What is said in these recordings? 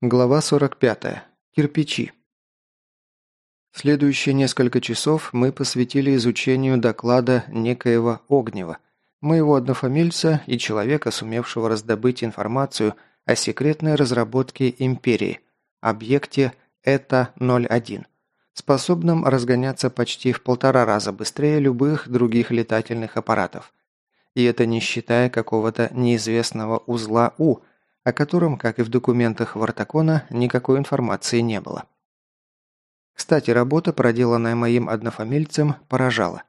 Глава 45. Кирпичи. Следующие несколько часов мы посвятили изучению доклада некоего Огнева, моего однофамильца и человека, сумевшего раздобыть информацию о секретной разработке Империи, объекте ЭТА-01, способном разгоняться почти в полтора раза быстрее любых других летательных аппаратов. И это не считая какого-то неизвестного узла У – о котором, как и в документах Вартакона, никакой информации не было. Кстати, работа, проделанная моим однофамильцем, поражала.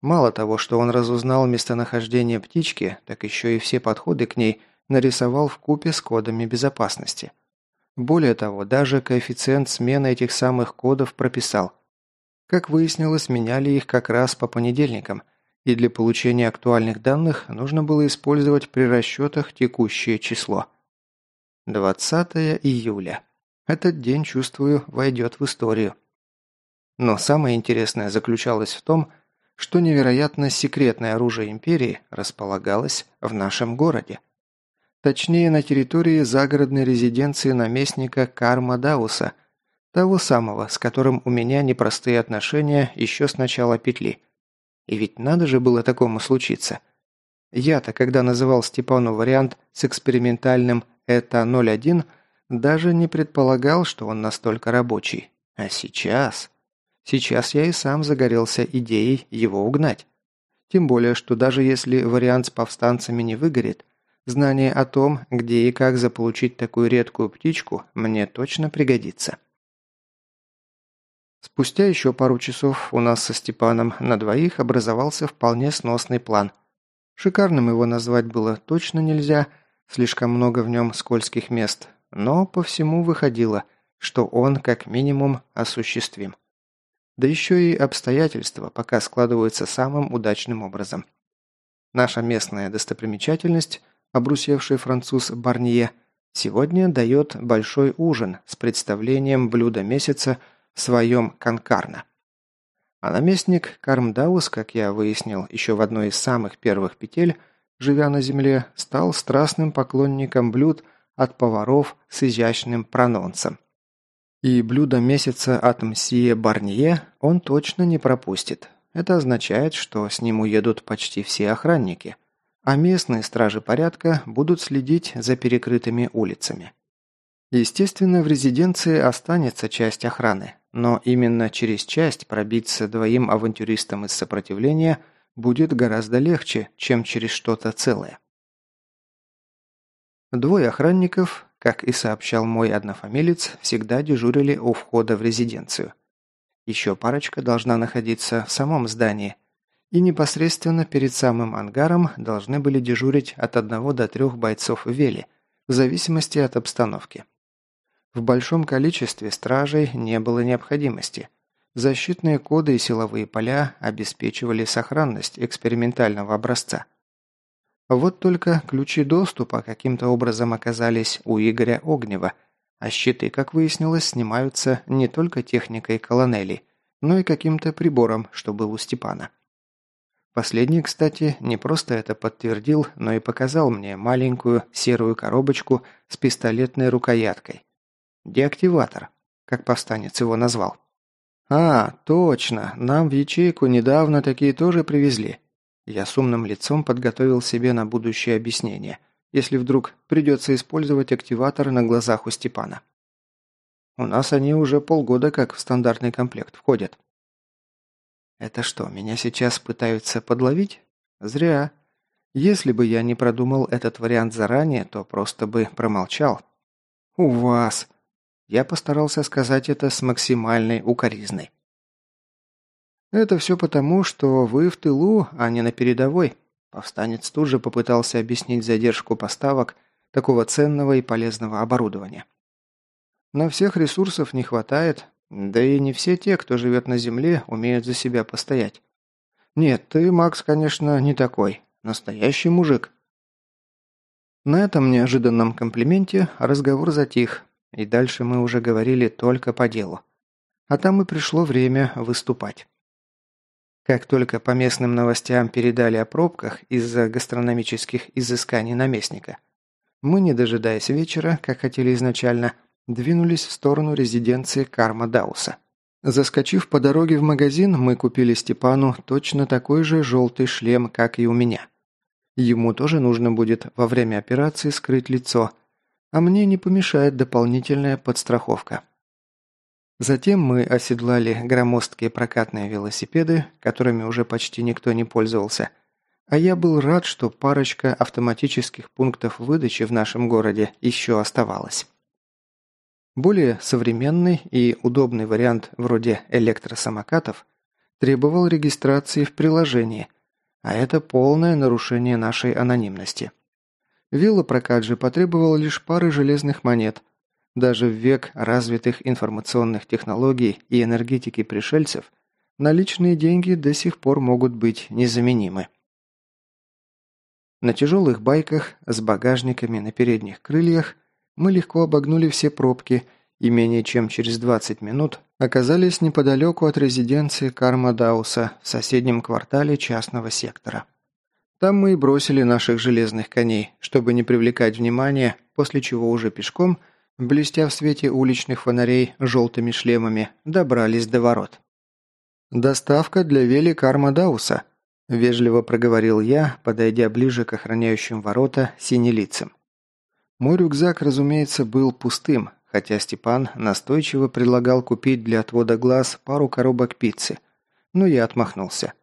Мало того, что он разузнал местонахождение птички, так еще и все подходы к ней нарисовал в купе с кодами безопасности. Более того, даже коэффициент смены этих самых кодов прописал. Как выяснилось, меняли их как раз по понедельникам, и для получения актуальных данных нужно было использовать при расчетах текущее число. 20 июля. Этот день, чувствую, войдет в историю. Но самое интересное заключалось в том, что невероятно секретное оружие Империи располагалось в нашем городе. Точнее, на территории загородной резиденции наместника Карма Дауса, того самого, с которым у меня непростые отношения еще с начала петли. И ведь надо же было такому случиться. Я-то, когда называл Степану вариант с экспериментальным это 01 даже не предполагал, что он настолько рабочий. А сейчас... Сейчас я и сам загорелся идеей его угнать. Тем более, что даже если вариант с повстанцами не выгорит, знание о том, где и как заполучить такую редкую птичку, мне точно пригодится. Спустя еще пару часов у нас со Степаном на двоих образовался вполне сносный план. Шикарным его назвать было точно нельзя – Слишком много в нем скользких мест, но по всему выходило, что он как минимум осуществим. Да еще и обстоятельства пока складываются самым удачным образом. Наша местная достопримечательность, обрусевший француз Барнье, сегодня дает большой ужин с представлением блюда месяца в своем конкарно. А наместник Кармдаус, как я выяснил еще в одной из самых первых петель, живя на земле, стал страстным поклонником блюд от поваров с изящным прононсом. И блюдо месяца от мсье Барнье он точно не пропустит. Это означает, что с ним уедут почти все охранники, а местные стражи порядка будут следить за перекрытыми улицами. Естественно, в резиденции останется часть охраны, но именно через часть пробиться двоим авантюристам из сопротивления – будет гораздо легче, чем через что-то целое. Двое охранников, как и сообщал мой однофамилец, всегда дежурили у входа в резиденцию. Еще парочка должна находиться в самом здании, и непосредственно перед самым ангаром должны были дежурить от одного до трех бойцов Вели, в зависимости от обстановки. В большом количестве стражей не было необходимости, Защитные коды и силовые поля обеспечивали сохранность экспериментального образца. Вот только ключи доступа каким-то образом оказались у Игоря Огнева, а щиты, как выяснилось, снимаются не только техникой колонелей, но и каким-то прибором, что был у Степана. Последний, кстати, не просто это подтвердил, но и показал мне маленькую серую коробочку с пистолетной рукояткой. Деактиватор, как повстанец его назвал. «А, точно, нам в ячейку недавно такие тоже привезли». Я с умным лицом подготовил себе на будущее объяснение, если вдруг придется использовать активатор на глазах у Степана. У нас они уже полгода как в стандартный комплект входят. Это что, меня сейчас пытаются подловить? Зря. Если бы я не продумал этот вариант заранее, то просто бы промолчал. У вас. Я постарался сказать это с максимальной укоризной. «Это все потому, что вы в тылу, а не на передовой», Повстанец тут же попытался объяснить задержку поставок такого ценного и полезного оборудования. На всех ресурсов не хватает, да и не все те, кто живет на Земле, умеют за себя постоять. Нет, ты, Макс, конечно, не такой. Настоящий мужик. На этом неожиданном комплименте разговор затих, и дальше мы уже говорили только по делу. А там и пришло время выступать. Как только по местным новостям передали о пробках из-за гастрономических изысканий наместника, мы, не дожидаясь вечера, как хотели изначально, двинулись в сторону резиденции Карма Дауса. Заскочив по дороге в магазин, мы купили Степану точно такой же желтый шлем, как и у меня. Ему тоже нужно будет во время операции скрыть лицо, а мне не помешает дополнительная подстраховка. Затем мы оседлали громоздкие прокатные велосипеды, которыми уже почти никто не пользовался, а я был рад, что парочка автоматических пунктов выдачи в нашем городе еще оставалась. Более современный и удобный вариант вроде электросамокатов требовал регистрации в приложении, а это полное нарушение нашей анонимности. Велопрокат же потребовал лишь пары железных монет. Даже в век развитых информационных технологий и энергетики пришельцев наличные деньги до сих пор могут быть незаменимы. На тяжелых байках с багажниками на передних крыльях мы легко обогнули все пробки и менее чем через 20 минут оказались неподалеку от резиденции Карма Дауса в соседнем квартале частного сектора. Там мы и бросили наших железных коней, чтобы не привлекать внимания, после чего уже пешком, блестя в свете уличных фонарей желтыми шлемами, добрались до ворот. «Доставка для Вели Карма Дауса», – вежливо проговорил я, подойдя ближе к охраняющим ворота синелицам. Мой рюкзак, разумеется, был пустым, хотя Степан настойчиво предлагал купить для отвода глаз пару коробок пиццы, но я отмахнулся.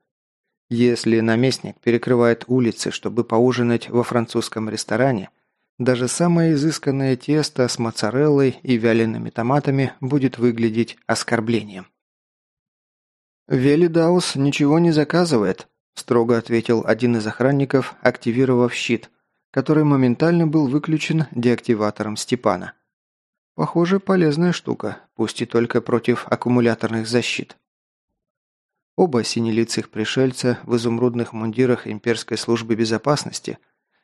Если наместник перекрывает улицы, чтобы поужинать во французском ресторане, даже самое изысканное тесто с моцареллой и вялеными томатами будет выглядеть оскорблением. «Велидаус ничего не заказывает», – строго ответил один из охранников, активировав щит – который моментально был выключен деактиватором Степана. Похоже, полезная штука, пусть и только против аккумуляторных защит. Оба синелицых пришельца в изумрудных мундирах имперской службы безопасности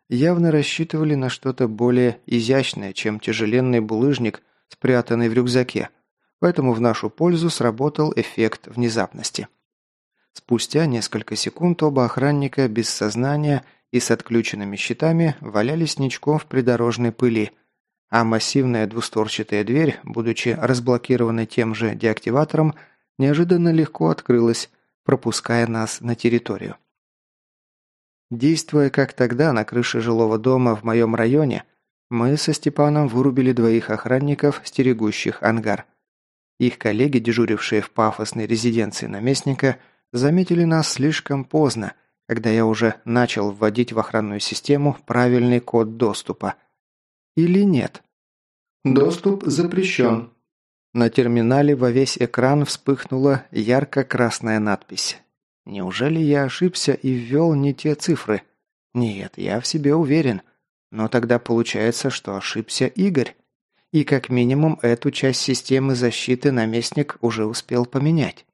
явно рассчитывали на что-то более изящное, чем тяжеленный булыжник, спрятанный в рюкзаке, поэтому в нашу пользу сработал эффект внезапности. Спустя несколько секунд оба охранника без сознания – и с отключенными щитами валялись ничком в придорожной пыли, а массивная двустворчатая дверь, будучи разблокированной тем же деактиватором, неожиданно легко открылась, пропуская нас на территорию. Действуя как тогда на крыше жилого дома в моем районе, мы со Степаном вырубили двоих охранников, стерегущих ангар. Их коллеги, дежурившие в пафосной резиденции наместника, заметили нас слишком поздно – когда я уже начал вводить в охранную систему правильный код доступа. Или нет? Доступ запрещен. На терминале во весь экран вспыхнула ярко-красная надпись. Неужели я ошибся и ввел не те цифры? Нет, я в себе уверен. Но тогда получается, что ошибся Игорь. И как минимум эту часть системы защиты наместник уже успел поменять.